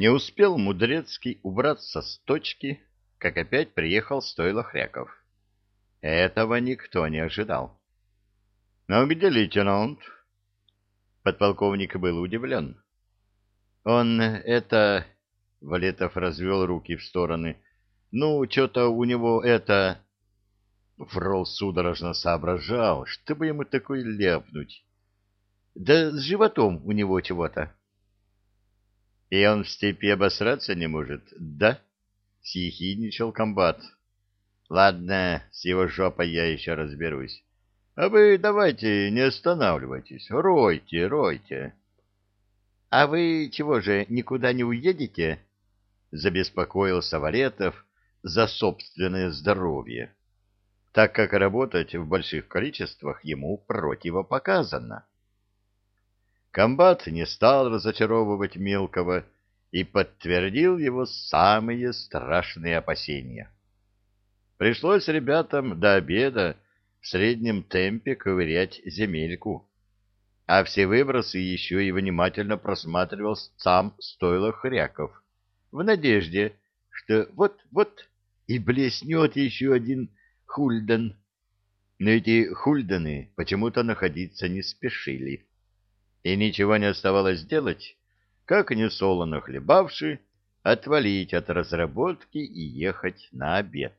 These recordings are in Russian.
Не успел Мудрецкий убраться с точки, как опять приехал стойло Хряков. Этого никто не ожидал. — Ну где лейтенант? Подполковник был удивлен. — Он это... — Валетов развел руки в стороны. — Ну, что-то у него это... Фрол судорожно соображал, чтобы ему такое ляпнуть. — Да с животом у него чего-то. — И он в степи обосраться не может, да? — съехидничал комбат. — Ладно, с его жопой я еще разберусь. А вы давайте не останавливайтесь, ройте, ройте. — А вы чего же, никуда не уедете? — забеспокоился Валетов за собственное здоровье, так как работать в больших количествах ему противопоказано. Комбат не стал разочаровывать мелкого и подтвердил его самые страшные опасения. Пришлось ребятам до обеда в среднем темпе ковырять земельку, а все выбросы еще и внимательно просматривал сам стойло хряков, в надежде, что вот-вот и блеснет еще один хульдан. Но эти хульданы почему-то находиться не спешили и ничего не оставалось делать, как несолоно хлебавши, отвалить от разработки и ехать на обед.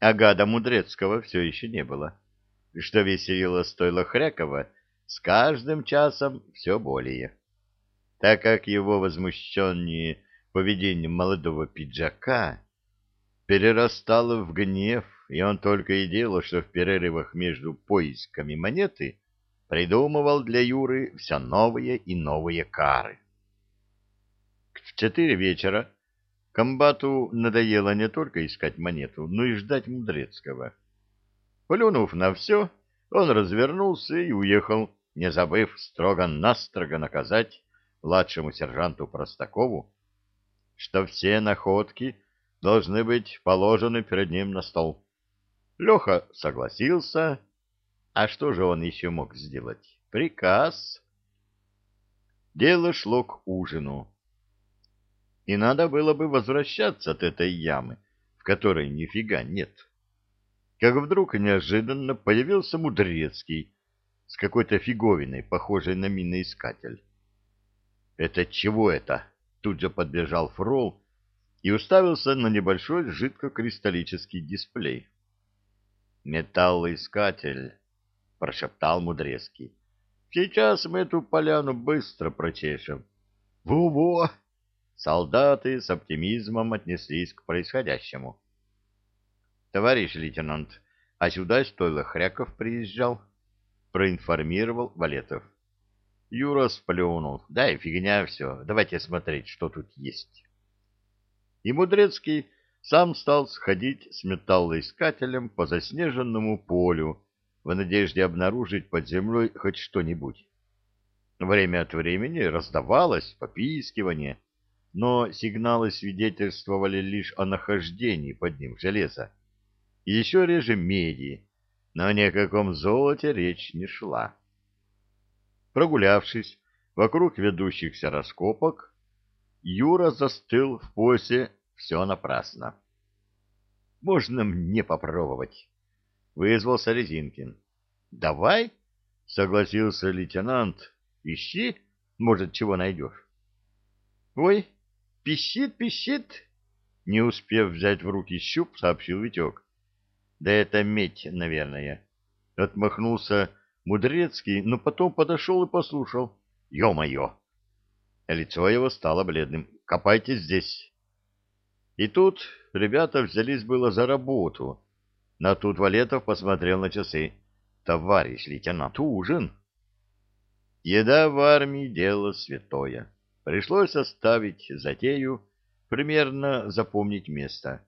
Агада Мудрецкого все еще не было, что веселило стойло Хрякова с каждым часом все более, так как его возмущеннее поведением молодого пиджака перерастало в гнев, и он только и делал, что в перерывах между поисками монеты придумывал для Юры все новые и новые кары. В четыре вечера комбату надоело не только искать монету, но и ждать Мудрецкого. Плюнув на все, он развернулся и уехал, не забыв строго-настрого наказать младшему сержанту Простакову, что все находки должны быть положены перед ним на стол. Леха согласился а что же он еще мог сделать? Приказ. Дело шло к ужину. И надо было бы возвращаться от этой ямы, в которой нифига нет. Как вдруг неожиданно появился Мудрецкий с какой-то фиговиной, похожей на миноискатель. «Это чего это?» Тут же подбежал Фрол и уставился на небольшой жидкокристаллический дисплей. «Металлоискатель», — прошептал Мудрецкий. — Сейчас мы эту поляну быстро прочешем. Во — Во-во! Солдаты с оптимизмом отнеслись к происходящему. — Товарищ лейтенант, а сюда стоило Хряков приезжал? — проинформировал Валетов. Юра сплюнул. — Да и фигня все. Давайте смотреть, что тут есть. И Мудрецкий сам стал сходить с металлоискателем по заснеженному полю, в надежде обнаружить под землей хоть что-нибудь. Время от времени раздавалось попискивание, но сигналы свидетельствовали лишь о нахождении под ним железа. еще реже меди, но ни о каком золоте речь не шла. Прогулявшись вокруг ведущихся раскопок, Юра застыл в позе «все напрасно». «Можно мне попробовать?» Вызвался Резинкин. «Давай», — согласился лейтенант, — «ищи, может, чего найдешь». «Ой, пищит, пищит!» Не успев взять в руки щуп, сообщил Витек. «Да это медь, наверное». Отмахнулся Мудрецкий, но потом подошел и послушал. «Ё-моё!» Лицо его стало бледным. «Копайте здесь». И тут ребята взялись было за работу, но тут Валетов посмотрел на часы. «Товарищ лейтенант, ужин!» Еда в армии — дело святое. Пришлось оставить затею, примерно запомнить место.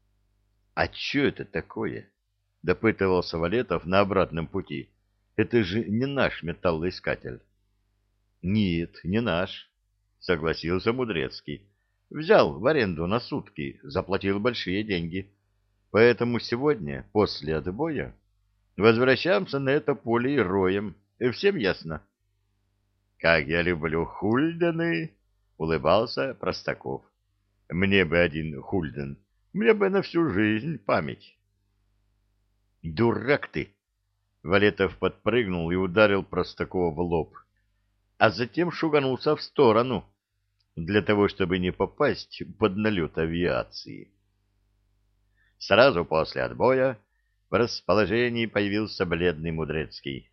— А что это такое? — допытывался Валетов на обратном пути. — Это же не наш металлоискатель. — Нет, не наш, — согласился Мудрецкий. — Взял в аренду на сутки, заплатил большие деньги. Поэтому сегодня, после отбоя, возвращаемся на это поле и роем. Всем ясно? — Как я люблю хульданы! — улыбался Простаков. — Мне бы один Хульден, мне бы на всю жизнь память. — Дурак ты! — Валетов подпрыгнул и ударил Простакова в лоб, а затем шуганулся в сторону, для того, чтобы не попасть под налет авиации. Сразу после отбоя в расположении появился бледный Мудрецкий.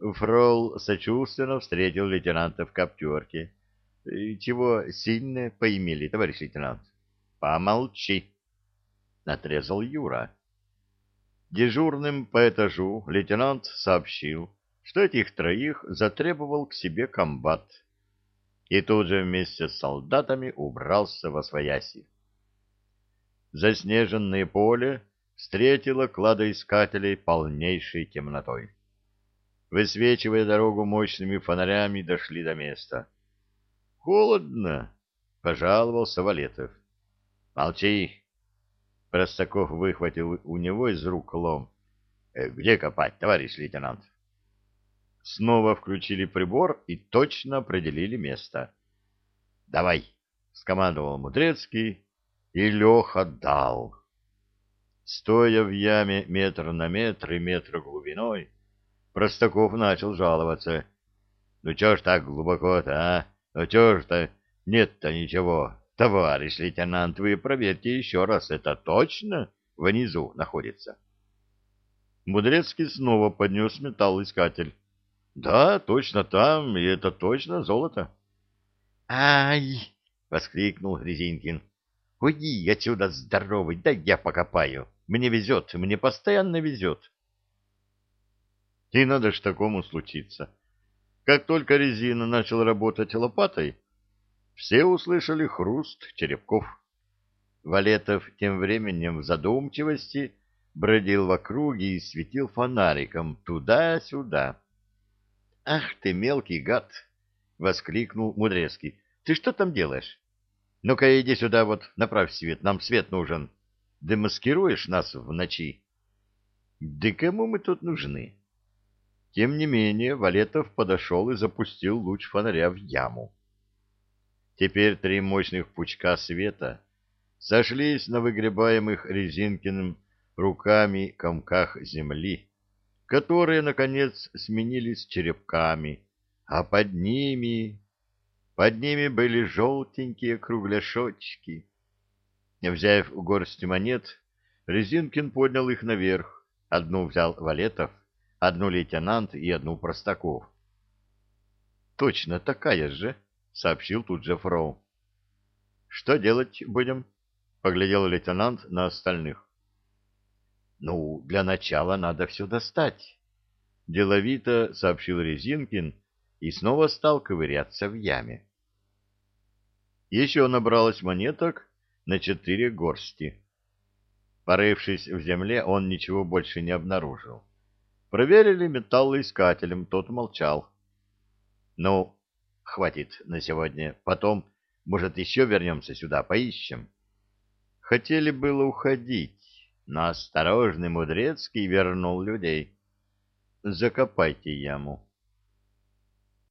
Фрол сочувственно встретил лейтенанта в коптерке. — Чего сильно поимели, товарищ лейтенант? — Помолчи, — отрезал Юра. Дежурным по этажу лейтенант сообщил, что этих троих затребовал к себе комбат, и тут же вместе с солдатами убрался во свояси. Заснеженное поле встретило кладоискателей полнейшей темнотой. Высвечивая дорогу мощными фонарями, дошли до места. — Холодно, — пожаловался Валетов. — Молчи! — Простаков выхватил у него из рук лом. «Э, — Где копать, товарищ лейтенант? Снова включили прибор и точно определили место. — Давай! — скомандовал Мудрецкий, и Леха дал. Стоя в яме метр на метр и метр глубиной, Простаков начал жаловаться. — Ну чё ж так глубоко-то, а? Ну чё ж-то? Нет-то ничего. Товарищ лейтенант, вы проверьте еще раз, это точно внизу находится? Мудрецкий снова поднес металлоискатель. — Да, точно там, и это точно золото. «Ай — воскликнул Резинкин. — Уйди отсюда, здоровый, да я покопаю. Мне везет, мне постоянно везет. И надо ж такому случиться. Как только резина начала работать лопатой, все услышали хруст черепков. Валетов тем временем в задумчивости бродил в округе и светил фонариком туда-сюда. — Ах ты, мелкий гад! — воскликнул Мудрецкий. — Ты что там делаешь? Ну-ка иди сюда вот, направь свет, нам свет нужен. Демаскируешь нас в ночи? — Да кому мы тут нужны? Тем не менее, Валетов подошел и запустил луч фонаря в яму. Теперь три мощных пучка света сошлись на выгребаемых Резинкиным руками комках земли, которые, наконец, сменились черепками, а под ними... Под ними были желтенькие кругляшочки. Взяв горсть монет, Резинкин поднял их наверх. Одну взял Валетов, одну лейтенант и одну Простаков. «Точно такая же», — сообщил тут же Фроу. «Что делать будем?» — поглядел лейтенант на остальных. «Ну, для начала надо все достать», — деловито сообщил Резинкин и снова стал ковыряться в яме. Еще набралось монеток на четыре горсти. Порывшись в земле, он ничего больше не обнаружил. Проверили металлоискателем, тот молчал. Ну, хватит на сегодня. Потом, может, еще вернемся сюда, поищем. Хотели было уходить, но осторожный Мудрецкий вернул людей. Закопайте яму.